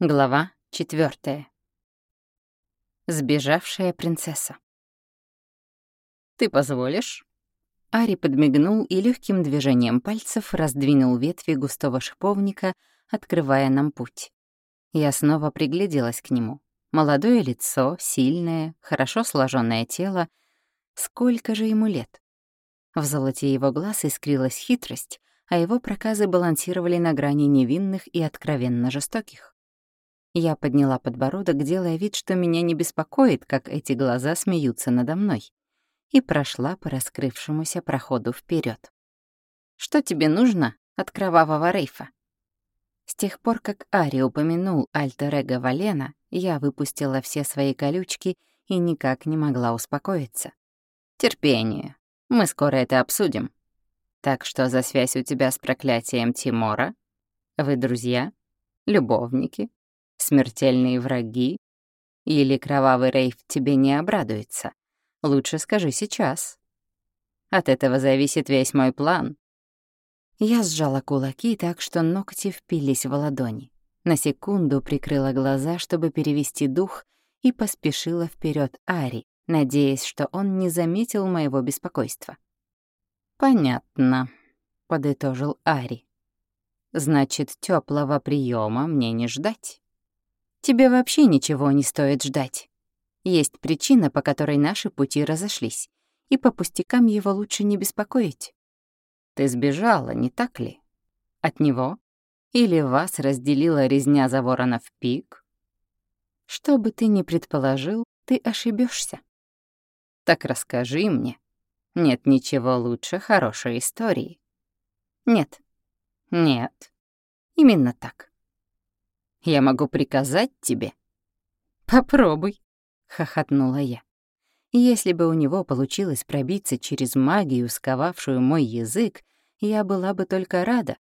Глава четвертая. Сбежавшая принцесса. «Ты позволишь?» Ари подмигнул и легким движением пальцев раздвинул ветви густого шиповника, открывая нам путь. Я снова пригляделась к нему. Молодое лицо, сильное, хорошо сложенное тело. Сколько же ему лет? В золоте его глаз искрилась хитрость, а его проказы балансировали на грани невинных и откровенно жестоких. Я подняла подбородок, делая вид, что меня не беспокоит, как эти глаза смеются надо мной, и прошла по раскрывшемуся проходу вперед. «Что тебе нужно от кровавого рейфа?» С тех пор, как Ари упомянул альтер-эго Валена, я выпустила все свои колючки и никак не могла успокоиться. «Терпение. Мы скоро это обсудим. Так что за связь у тебя с проклятием Тимора? Вы друзья? Любовники? Смертельные враги? Или кровавый рейв тебе не обрадуется? Лучше скажи сейчас. От этого зависит весь мой план. Я сжала кулаки так, что ногти впились в ладони. На секунду прикрыла глаза, чтобы перевести дух, и поспешила вперед Ари, надеясь, что он не заметил моего беспокойства. «Понятно», — подытожил Ари. «Значит, теплого приема мне не ждать». Тебе вообще ничего не стоит ждать. Есть причина, по которой наши пути разошлись, и по пустякам его лучше не беспокоить. Ты сбежала, не так ли? От него? Или вас разделила резня за воронов пик? Что бы ты ни предположил, ты ошибешься. Так расскажи мне. Нет ничего лучше хорошей истории. Нет. Нет. Именно так. Я могу приказать тебе?» «Попробуй», — хохотнула я. Если бы у него получилось пробиться через магию, сковавшую мой язык, я была бы только рада.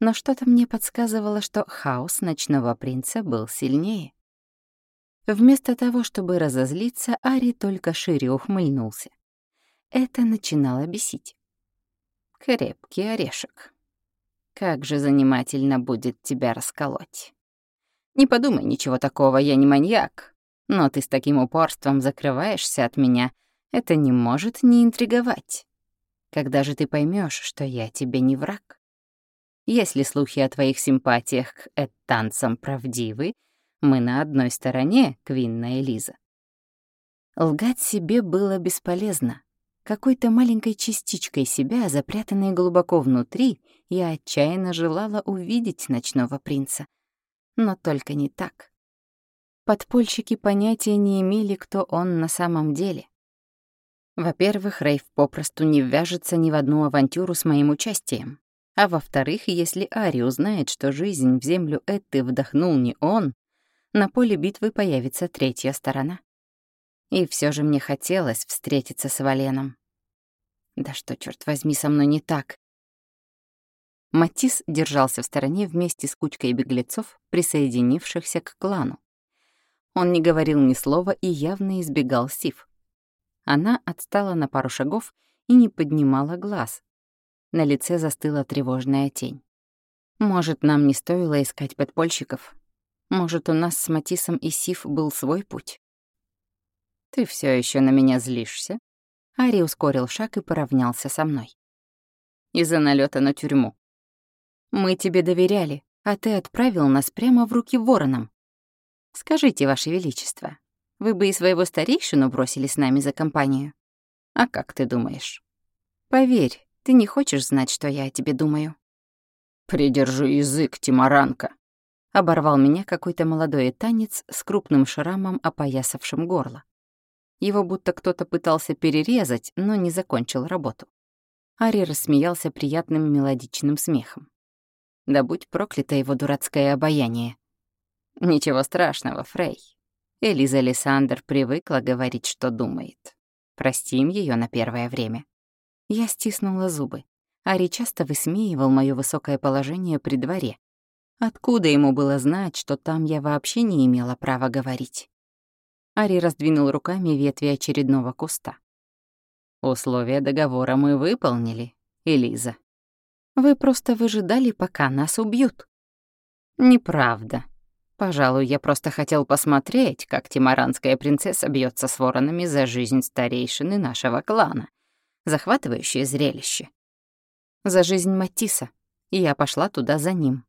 Но что-то мне подсказывало, что хаос ночного принца был сильнее. Вместо того, чтобы разозлиться, Ари только шире ухмыльнулся. Это начинало бесить. «Крепкий орешек. Как же занимательно будет тебя расколоть». Не подумай ничего такого, я не маньяк. Но ты с таким упорством закрываешься от меня. Это не может не интриговать. Когда же ты поймешь, что я тебе не враг? Если слухи о твоих симпатиях к эттанцам правдивы, мы на одной стороне, Квинна Элиза. Лгать себе было бесполезно. Какой-то маленькой частичкой себя, запрятанной глубоко внутри, я отчаянно желала увидеть ночного принца — но только не так. Подпольщики понятия не имели, кто он на самом деле. Во-первых, Рейв попросту не ввяжется ни в одну авантюру с моим участием. А во-вторых, если Ари узнает, что жизнь в землю Этты вдохнул не он, на поле битвы появится третья сторона. И все же мне хотелось встретиться с Валеном. Да что, черт возьми, со мной не так? Матис держался в стороне вместе с кучкой беглецов, присоединившихся к клану. Он не говорил ни слова и явно избегал Сив. Она отстала на пару шагов и не поднимала глаз. На лице застыла тревожная тень. Может, нам не стоило искать подпольщиков? Может, у нас с Матисом и Сив был свой путь? Ты все еще на меня злишься? Ари ускорил шаг и поравнялся со мной. Из-за налета на тюрьму. Мы тебе доверяли, а ты отправил нас прямо в руки воронам. Скажите, Ваше Величество, вы бы и своего старейшину бросили с нами за компанию? А как ты думаешь? Поверь, ты не хочешь знать, что я о тебе думаю. «Придержи язык, Тимаранка!» Оборвал меня какой-то молодой танец с крупным шрамом, опоясавшим горло. Его будто кто-то пытался перерезать, но не закончил работу. Ари рассмеялся приятным мелодичным смехом. Да будь проклято его дурацкое обаяние. Ничего страшного, Фрей. Элиза Лиссандр привыкла говорить, что думает. Простим ее на первое время. Я стиснула зубы. Ари часто высмеивал мое высокое положение при дворе. Откуда ему было знать, что там я вообще не имела права говорить? Ари раздвинул руками ветви очередного куста. «Условия договора мы выполнили, Элиза. Вы просто выжидали, пока нас убьют». «Неправда». Пожалуй, я просто хотел посмотреть, как тимаранская принцесса бьется с воронами за жизнь старейшины нашего клана. Захватывающее зрелище. За жизнь Матиса, и я пошла туда за ним.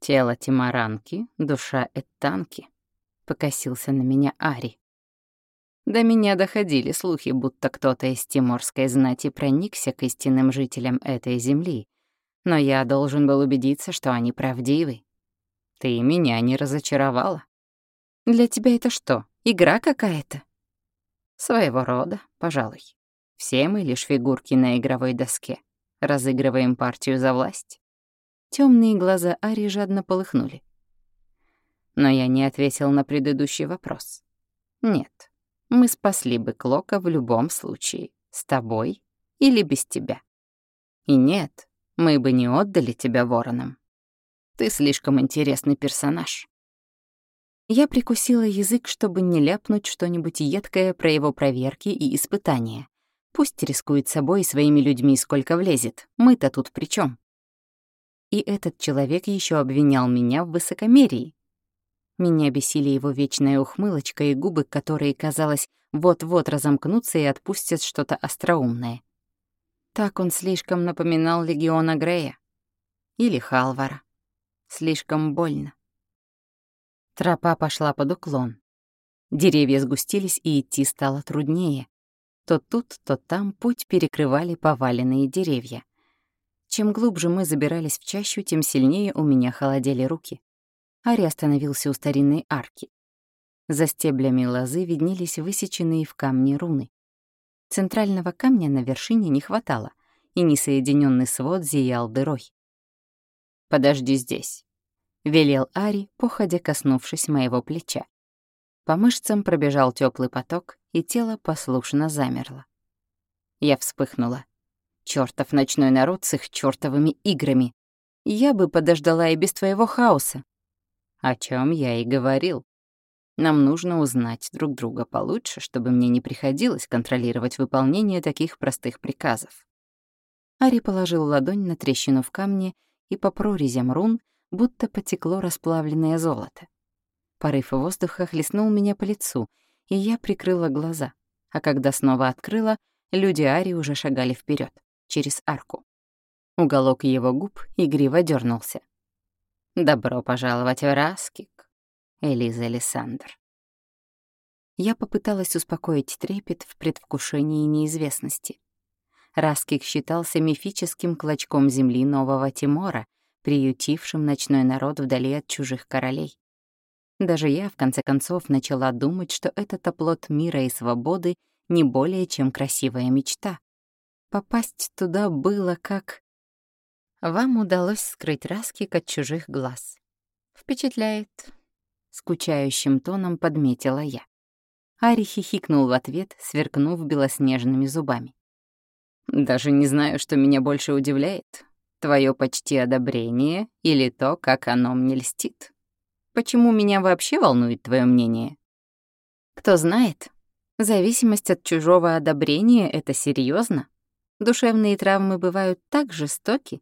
Тело Тимаранки, душа Эттанки, покосился на меня Ари. До меня доходили слухи, будто кто-то из тиморской знати проникся к истинным жителям этой земли, но я должен был убедиться, что они правдивы. Ты меня не разочаровала. Для тебя это что, игра какая-то? Своего рода, пожалуй. Все мы лишь фигурки на игровой доске. Разыгрываем партию за власть. Темные глаза Ари жадно полыхнули. Но я не ответил на предыдущий вопрос. Нет, мы спасли бы Клока в любом случае, с тобой или без тебя. И нет, мы бы не отдали тебя воронам. Ты слишком интересный персонаж. Я прикусила язык, чтобы не ляпнуть что-нибудь едкое про его проверки и испытания. Пусть рискует собой и своими людьми сколько влезет. Мы-то тут при чем? И этот человек еще обвинял меня в высокомерии. Меня бесили его вечная ухмылочка и губы, которые, казалось, вот-вот разомкнутся и отпустят что-то остроумное. Так он слишком напоминал Легиона Грея. Или Халвара. Слишком больно. Тропа пошла под уклон. Деревья сгустились, и идти стало труднее. То тут, то там путь перекрывали поваленные деревья. Чем глубже мы забирались в чащу, тем сильнее у меня холодели руки. Ари остановился у старинной арки. За стеблями лозы виднелись высеченные в камне руны. Центрального камня на вершине не хватало, и несоединенный свод зиял дырой. «Подожди здесь», — велел Ари, походя коснувшись моего плеча. По мышцам пробежал теплый поток, и тело послушно замерло. Я вспыхнула. Чёртов ночной народ с их чёртовыми играми. Я бы подождала и без твоего хаоса. О чем я и говорил. Нам нужно узнать друг друга получше, чтобы мне не приходилось контролировать выполнение таких простых приказов. Ари положил ладонь на трещину в камне, и по прорезям рун будто потекло расплавленное золото. Порыв воздуха хлестнул меня по лицу, и я прикрыла глаза, а когда снова открыла, люди Ари уже шагали вперед через арку. Уголок его губ игриво дернулся. «Добро пожаловать в Раскик, Элиза Александр». Я попыталась успокоить трепет в предвкушении неизвестности. Раскик считался мифическим клочком земли Нового Тимора, приютившим ночной народ вдали от чужих королей. Даже я, в конце концов, начала думать, что этот оплот мира и свободы не более чем красивая мечта, Попасть туда было как... Вам удалось скрыть Раскик от чужих глаз. Впечатляет. Скучающим тоном подметила я. Ари хихикнул в ответ, сверкнув белоснежными зубами. «Даже не знаю, что меня больше удивляет. Твое почти одобрение или то, как оно мне льстит. Почему меня вообще волнует твое мнение? Кто знает, зависимость от чужого одобрения — это серьезно. Душевные травмы бывают так жестоки.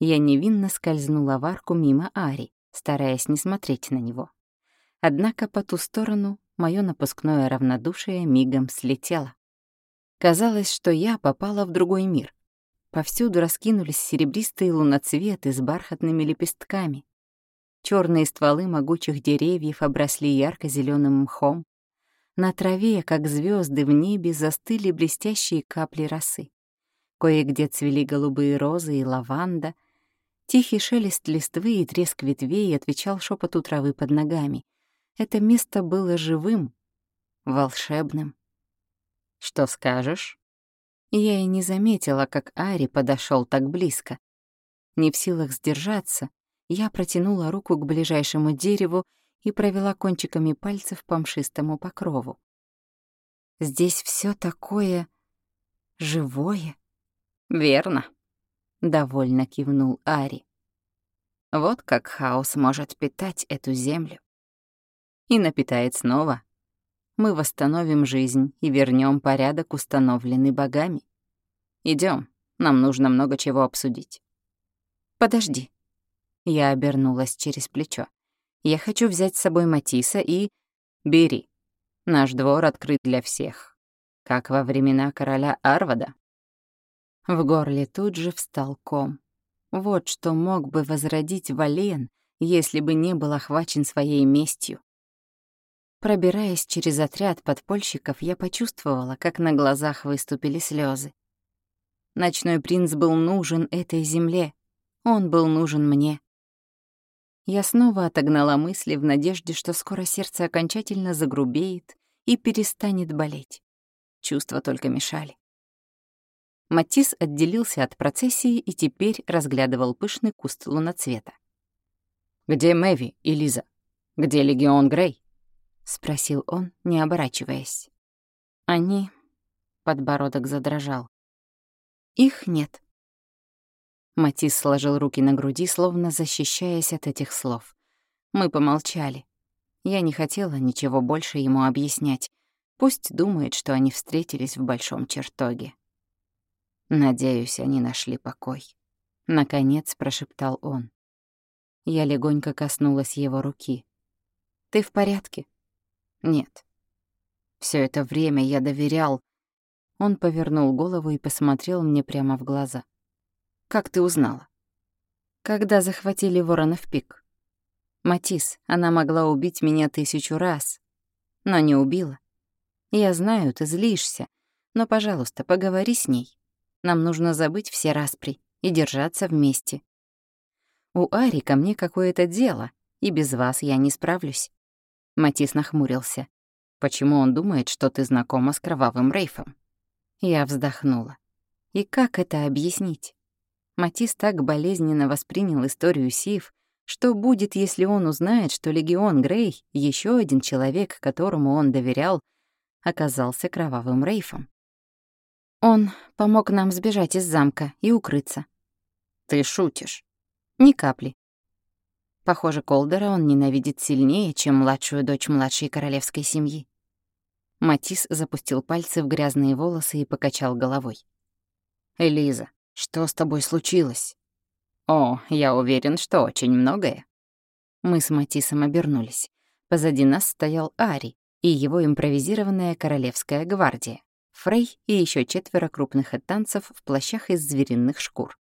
Я невинно скользнула в арку мимо Ари, стараясь не смотреть на него. Однако по ту сторону мое напускное равнодушие мигом слетело. Казалось, что я попала в другой мир. Повсюду раскинулись серебристые луноцветы с бархатными лепестками. Черные стволы могучих деревьев обросли ярко зеленым мхом. На траве, как звезды в небе, застыли блестящие капли росы. Кое-где цвели голубые розы и лаванда. Тихий шелест листвы и треск ветвей отвечал шепоту травы под ногами. Это место было живым, волшебным. «Что скажешь?» Я и не заметила, как Ари подошел так близко. Не в силах сдержаться, я протянула руку к ближайшему дереву и провела кончиками пальцев по мшистому покрову. Здесь все такое живое. «Верно», — довольно кивнул Ари. «Вот как хаос может питать эту землю. И напитает снова. Мы восстановим жизнь и вернем порядок, установленный богами. Идем, нам нужно много чего обсудить». «Подожди». Я обернулась через плечо. Я хочу взять с собой Матисса и... Бери. Наш двор открыт для всех. Как во времена короля Арвада. В горле тут же встал ком. Вот что мог бы возродить Вален, если бы не был охвачен своей местью. Пробираясь через отряд подпольщиков, я почувствовала, как на глазах выступили слезы. Ночной принц был нужен этой земле. Он был нужен мне. Я снова отогнала мысли в надежде, что скоро сердце окончательно загрубеет и перестанет болеть. Чувства только мешали. Матис отделился от процессии и теперь разглядывал пышный куст луноцвета. «Где Мэви и Лиза? Где Легион Грей?» — спросил он, не оборачиваясь. «Они...» — подбородок задрожал. «Их нет». Матис сложил руки на груди, словно защищаясь от этих слов. Мы помолчали. Я не хотела ничего больше ему объяснять. Пусть думает, что они встретились в большом чертоге. Надеюсь, они нашли покой. Наконец прошептал он. Я легонько коснулась его руки. «Ты в порядке?» «Нет». Все это время я доверял. Он повернул голову и посмотрел мне прямо в глаза. «Как ты узнала?» «Когда захватили ворона в пик. Матис, она могла убить меня тысячу раз, но не убила. Я знаю, ты злишься, но, пожалуйста, поговори с ней. Нам нужно забыть все распри и держаться вместе. У Ари ко мне какое-то дело, и без вас я не справлюсь». Матис нахмурился. «Почему он думает, что ты знакома с кровавым Рейфом?» Я вздохнула. «И как это объяснить?» Матис так болезненно воспринял историю Сив, что будет, если он узнает, что Легион Грей, еще один человек, которому он доверял, оказался кровавым Рейфом? Он помог нам сбежать из замка и укрыться. Ты шутишь? Ни капли. Похоже, Колдера он ненавидит сильнее, чем младшую дочь младшей королевской семьи. Матис запустил пальцы в грязные волосы и покачал головой. «Элиза, что с тобой случилось?» «О, я уверен, что очень многое». Мы с Матисом обернулись. Позади нас стоял Ари и его импровизированная королевская гвардия. Фрей и еще четверо крупных этанцев в плащах из звериных шкур.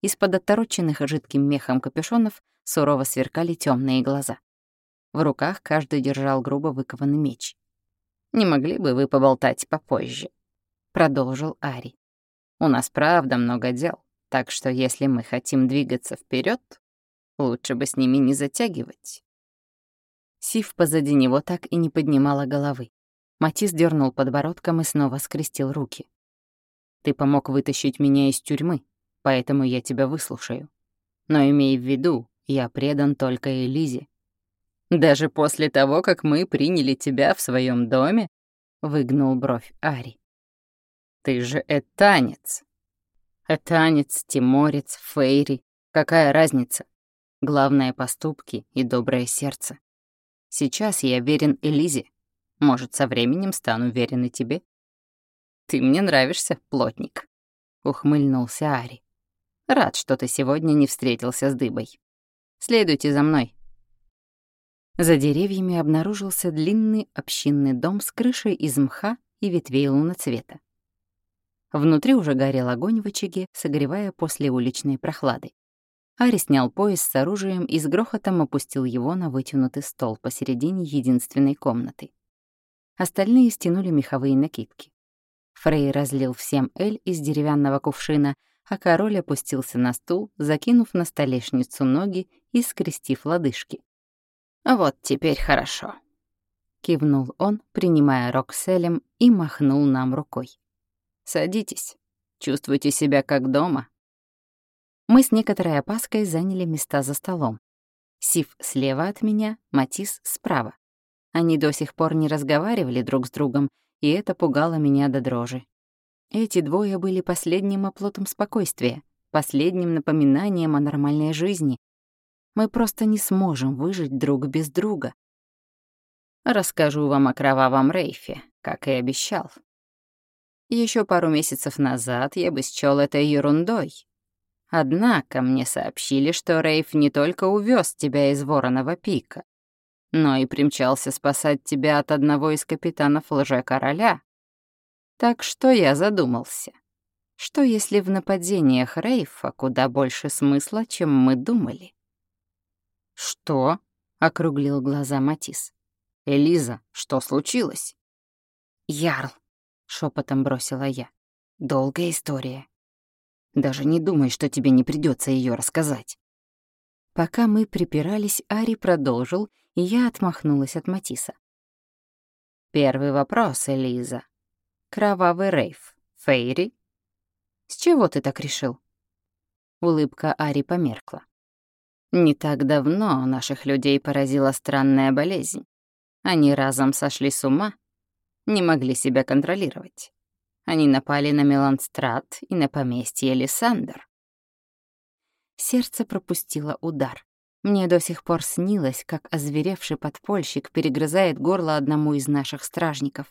Из-под отороченных жидким мехом капюшонов сурово сверкали темные глаза. В руках каждый держал грубо выкованный меч. «Не могли бы вы поболтать попозже?» — продолжил Ари. «У нас правда много дел, так что если мы хотим двигаться вперед, лучше бы с ними не затягивать». Сив позади него так и не поднимала головы. Матис дернул подбородком и снова скрестил руки. «Ты помог вытащить меня из тюрьмы, поэтому я тебя выслушаю. Но имей в виду, я предан только Элизе». «Даже после того, как мы приняли тебя в своем доме?» — выгнул бровь Ари. «Ты же этанец». «Этанец, тиморец, фейри. Какая разница? Главное — поступки и доброе сердце. Сейчас я верен Элизе, может, со временем стану уверен и тебе. Ты мне нравишься, плотник, ухмыльнулся Ари. Рад, что ты сегодня не встретился с дыбой. Следуйте за мной. За деревьями обнаружился длинный общинный дом с крышей из мха и ветвей луноцвета. Внутри уже горел огонь в очаге, согревая после уличной прохлады. Ари снял пояс с оружием и с грохотом опустил его на вытянутый стол посередине единственной комнаты. Остальные стянули меховые накидки. Фрей разлил всем эль из деревянного кувшина, а король опустился на стул, закинув на столешницу ноги и скрестив лодыжки. «Вот теперь хорошо», — кивнул он, принимая Рокселем, и махнул нам рукой. «Садитесь, чувствуйте себя как дома». Мы с некоторой опаской заняли места за столом. Сив слева от меня, Матис справа. Они до сих пор не разговаривали друг с другом, и это пугало меня до дрожи. Эти двое были последним оплотом спокойствия, последним напоминанием о нормальной жизни. Мы просто не сможем выжить друг без друга. Расскажу вам о кровавом Рейфе, как и обещал. Еще пару месяцев назад я бы счёл это ерундой. Однако мне сообщили, что Рейф не только увез тебя из Вороного пика, но и примчался спасать тебя от одного из капитанов лже-короля. Так что я задумался. Что если в нападениях Рейфа куда больше смысла, чем мы думали? «Что?» — округлил глаза Матис. «Элиза, что случилось?» «Ярл», — шепотом бросила я. «Долгая история. Даже не думай, что тебе не придется ее рассказать». Пока мы припирались, Ари продолжил, и я отмахнулась от Матиса. «Первый вопрос, Элиза. Кровавый рейв. Фейри? С чего ты так решил?» Улыбка Ари померкла. Не так давно наших людей поразила странная болезнь. Они разом сошли с ума, не могли себя контролировать. Они напали на Меланстрат и на поместье Лиссандр. Сердце пропустило удар. Мне до сих пор снилось, как озверевший подпольщик перегрызает горло одному из наших стражников.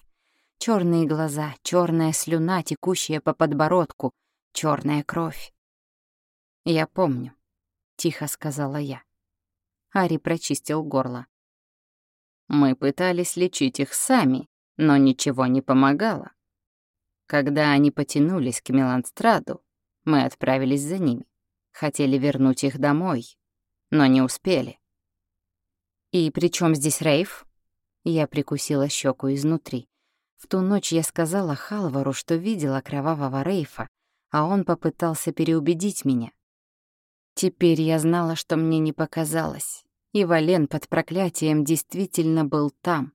Черные глаза, черная слюна, текущая по подбородку, черная кровь. «Я помню», — тихо сказала я. Ари прочистил горло. «Мы пытались лечить их сами, но ничего не помогало. Когда они потянулись к Меланстраду, мы отправились за ними. Хотели вернуть их домой, но не успели. «И при чем здесь Рейв?» Я прикусила щеку изнутри. В ту ночь я сказала Халвару, что видела кровавого Рейфа, а он попытался переубедить меня. Теперь я знала, что мне не показалось, и Вален под проклятием действительно был там.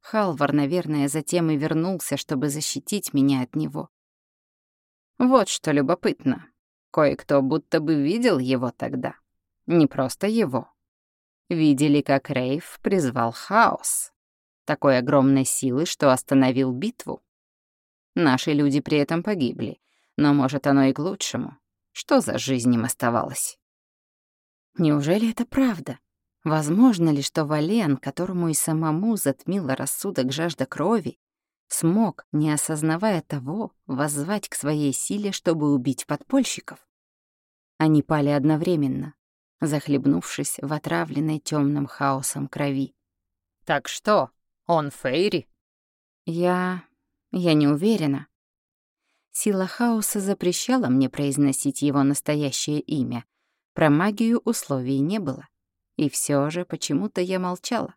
Халвар, наверное, затем и вернулся, чтобы защитить меня от него. Вот что любопытно. Кое-кто будто бы видел его тогда. Не просто его. Видели, как Рейв призвал хаос. Такой огромной силы, что остановил битву. Наши люди при этом погибли. Но, может, оно и к лучшему. Что за жизнь им оставалось? Неужели это правда? Возможно ли, что Вален, которому и самому затмила рассудок жажда крови, смог, не осознавая того, воззвать к своей силе, чтобы убить подпольщиков? Они пали одновременно, захлебнувшись в отравленной темным хаосом крови. «Так что, он Фейри?» «Я... я не уверена». Сила хаоса запрещала мне произносить его настоящее имя. Про магию условий не было. И все же почему-то я молчала.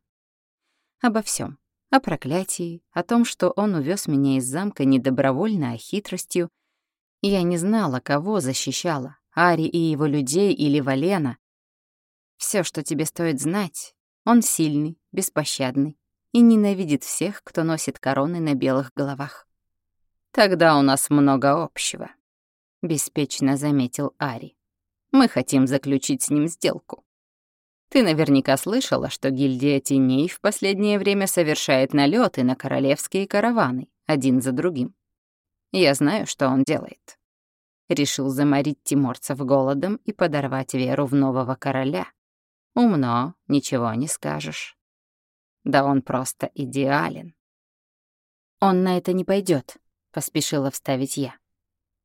Обо всем, О проклятии, о том, что он увез меня из замка не добровольно, а хитростью. Я не знала, кого защищала, Ари и его людей или Валена. Все, что тебе стоит знать, он сильный, беспощадный и ненавидит всех, кто носит короны на белых головах. «Тогда у нас много общего», — беспечно заметил Ари. «Мы хотим заключить с ним сделку. Ты наверняка слышала, что гильдия теней в последнее время совершает налеты на королевские караваны, один за другим. Я знаю, что он делает. Решил заморить тиморцев голодом и подорвать веру в нового короля. Умно, ничего не скажешь. Да он просто идеален. Он на это не пойдет, поспешила вставить я.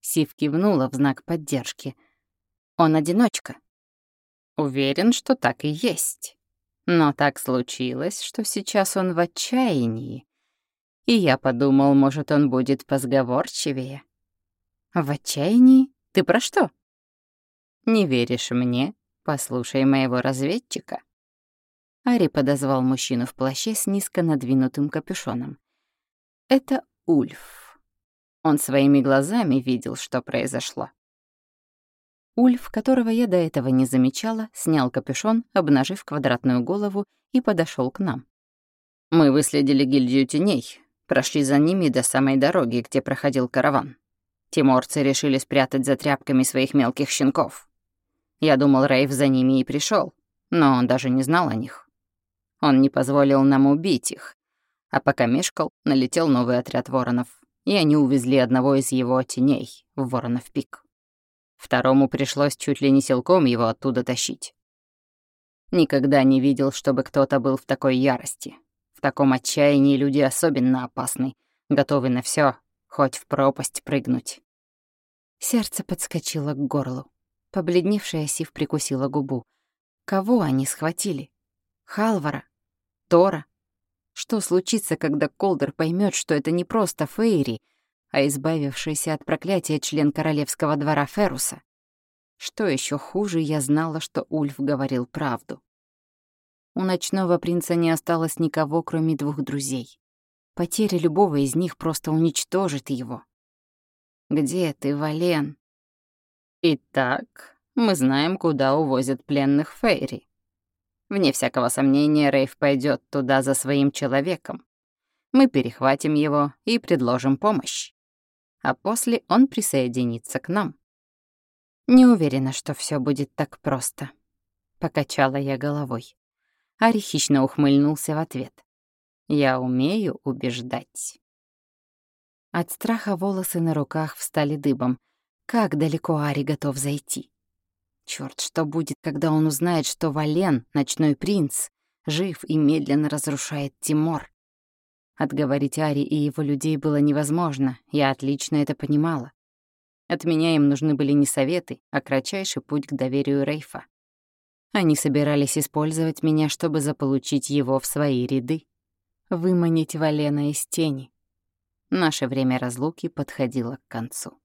Сив кивнула в знак поддержки. Он одиночка. Уверен, что так и есть. Но так случилось, что сейчас он в отчаянии. И я подумал, может, он будет позговорчивее. В отчаянии? Ты про что? Не веришь мне? Послушай моего разведчика. Ари подозвал мужчину в плаще с низко надвинутым капюшоном. Это Ульф. Он своими глазами видел, что произошло. Ульф, которого я до этого не замечала, снял капюшон, обнажив квадратную голову, и подошел к нам. Мы выследили гильдию теней, прошли за ними до самой дороги, где проходил караван. Тиморцы решили спрятать за тряпками своих мелких щенков. Я думал, Рейв за ними и пришел, но он даже не знал о них. Он не позволил нам убить их, а пока мешкал, налетел новый отряд воронов, и они увезли одного из его теней в Воронов пик. Второму пришлось чуть ли не силком его оттуда тащить. Никогда не видел, чтобы кто-то был в такой ярости. В таком отчаянии люди особенно опасны, готовы на все, хоть в пропасть прыгнуть. Сердце подскочило к горлу. Побледневшая Сив прикусила губу. Кого они схватили? Халвара? Тора? Что случится, когда Колдер поймет, что это не просто Фейри, а избавившийся от проклятия член королевского двора Феруса? Что еще хуже, я знала, что Ульф говорил правду. У ночного принца не осталось никого, кроме двух друзей. Потеря любого из них просто уничтожит его. «Где ты, Вален?» «Итак, мы знаем, куда увозят пленных Фейри. Вне всякого сомнения, Рейв пойдет туда за своим человеком. Мы перехватим его и предложим помощь. А после он присоединится к нам. Не уверена, что все будет так просто. Покачала я головой. Ари хищно ухмыльнулся в ответ. Я умею убеждать. От страха волосы на руках встали дыбом. Как далеко Ари готов зайти? Черт, что будет, когда он узнает, что Вален, ночной принц, жив и медленно разрушает Тимор? Отговорить Ари и его людей было невозможно, я отлично это понимала. От меня им нужны были не советы, а кратчайший путь к доверию Рейфа. Они собирались использовать меня, чтобы заполучить его в свои ряды, выманить Валена из тени. Наше время разлуки подходило к концу.